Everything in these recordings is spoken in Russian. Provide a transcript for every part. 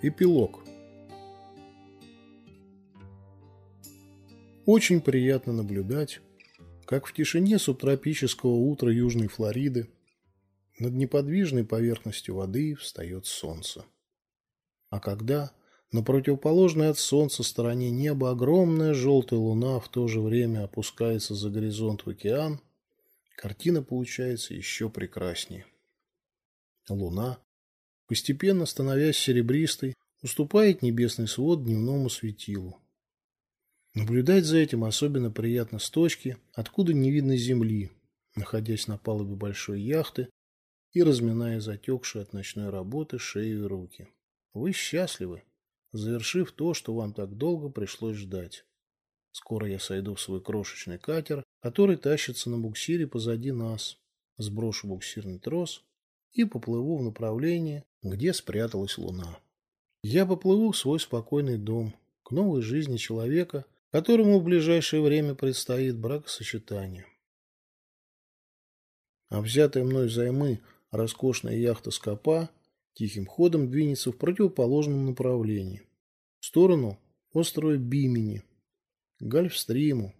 Эпилог. Очень приятно наблюдать, как в тишине субтропического утра Южной Флориды над неподвижной поверхностью воды встает солнце. А когда на противоположной от солнца стороне неба огромная желтая луна в то же время опускается за горизонт в океан, картина получается еще прекраснее. Луна, постепенно становясь серебристой, уступает небесный свод дневному светилу. Наблюдать за этим особенно приятно с точки, откуда не видно земли, находясь на палубе большой яхты и разминая затекшие от ночной работы шею и руки. Вы счастливы, завершив то, что вам так долго пришлось ждать. Скоро я сойду в свой крошечный катер, который тащится на буксире позади нас, сброшу буксирный трос и поплыву в направлении, где спряталась луна. Я поплыву в свой спокойный дом, к новой жизни человека, которому в ближайшее время предстоит бракосочетание. А взятая мной взаймы роскошная яхта Скопа тихим ходом двинется в противоположном направлении, в сторону острова Бимени, к Гольфстриму,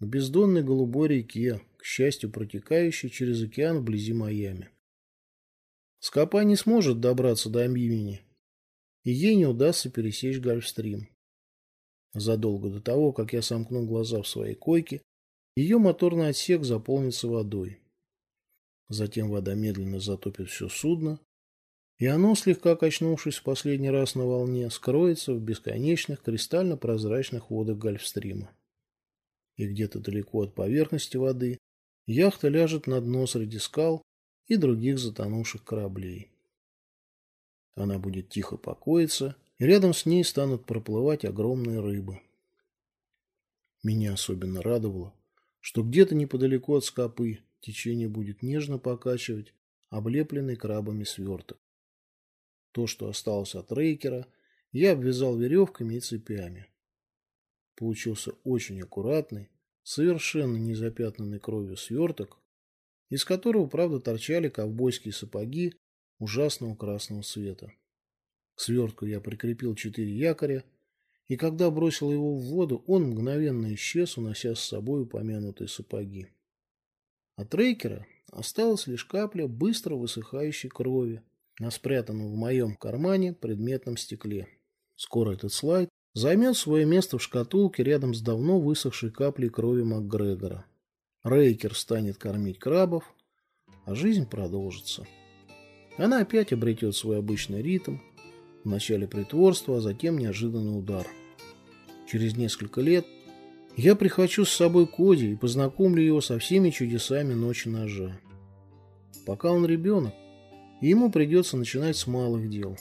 к бездонной голубой реке, к счастью, протекающей через океан вблизи Майами. Скопа не сможет добраться до Амбимени, и ей не удастся пересечь Гольфстрим. Задолго до того, как я сомкну глаза в своей койке, ее моторный отсек заполнится водой. Затем вода медленно затопит все судно, и оно, слегка качнувшись в последний раз на волне, скроется в бесконечных кристально-прозрачных водах Гольфстрима. И где-то далеко от поверхности воды яхта ляжет на дно среди скал и других затонувших кораблей. Она будет тихо покоиться, и рядом с ней станут проплывать огромные рыбы. Меня особенно радовало, что где-то неподалеку от скопы течение будет нежно покачивать облепленный крабами сверток. То, что осталось от рейкера, я обвязал веревками и цепями. Получился очень аккуратный, совершенно незапятнанный кровью сверток, из которого, правда, торчали ковбойские сапоги ужасного красного цвета. К свертку я прикрепил четыре якоря, и когда бросил его в воду, он мгновенно исчез, унося с собой упомянутые сапоги. От трейкера осталась лишь капля быстро высыхающей крови на спрятанном в моем кармане предметном стекле. Скоро этот слайд займет свое место в шкатулке рядом с давно высохшей каплей крови МакГрегора. Рейкер станет кормить крабов, а жизнь продолжится. Она опять обретет свой обычный ритм, Вначале притворство, а затем неожиданный удар. Через несколько лет я прихвачу с собой Коди и познакомлю его со всеми чудесами ночи ножа. Пока он ребенок, ему придется начинать с малых дел.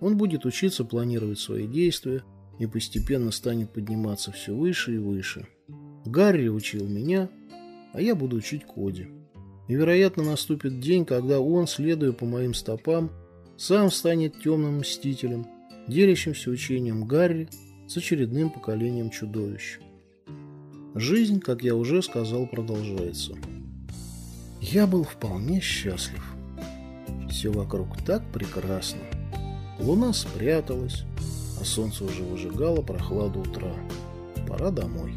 Он будет учиться планировать свои действия и постепенно станет подниматься все выше и выше. Гарри учил меня, а я буду учить Коди. И, вероятно, наступит день, когда он, следуя по моим стопам, сам станет темным мстителем, делящимся учением Гарри с очередным поколением чудовищ. Жизнь, как я уже сказал, продолжается. Я был вполне счастлив. Все вокруг так прекрасно. Луна спряталась, а солнце уже выжигало прохладу утра. Пора домой.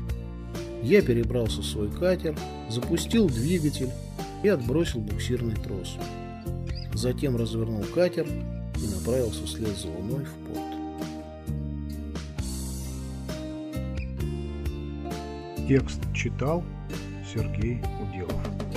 Я перебрался в свой катер, запустил двигатель и отбросил буксирный трос затем развернул катер и направился вслед за луной в порт. Текст читал Сергей Уделов.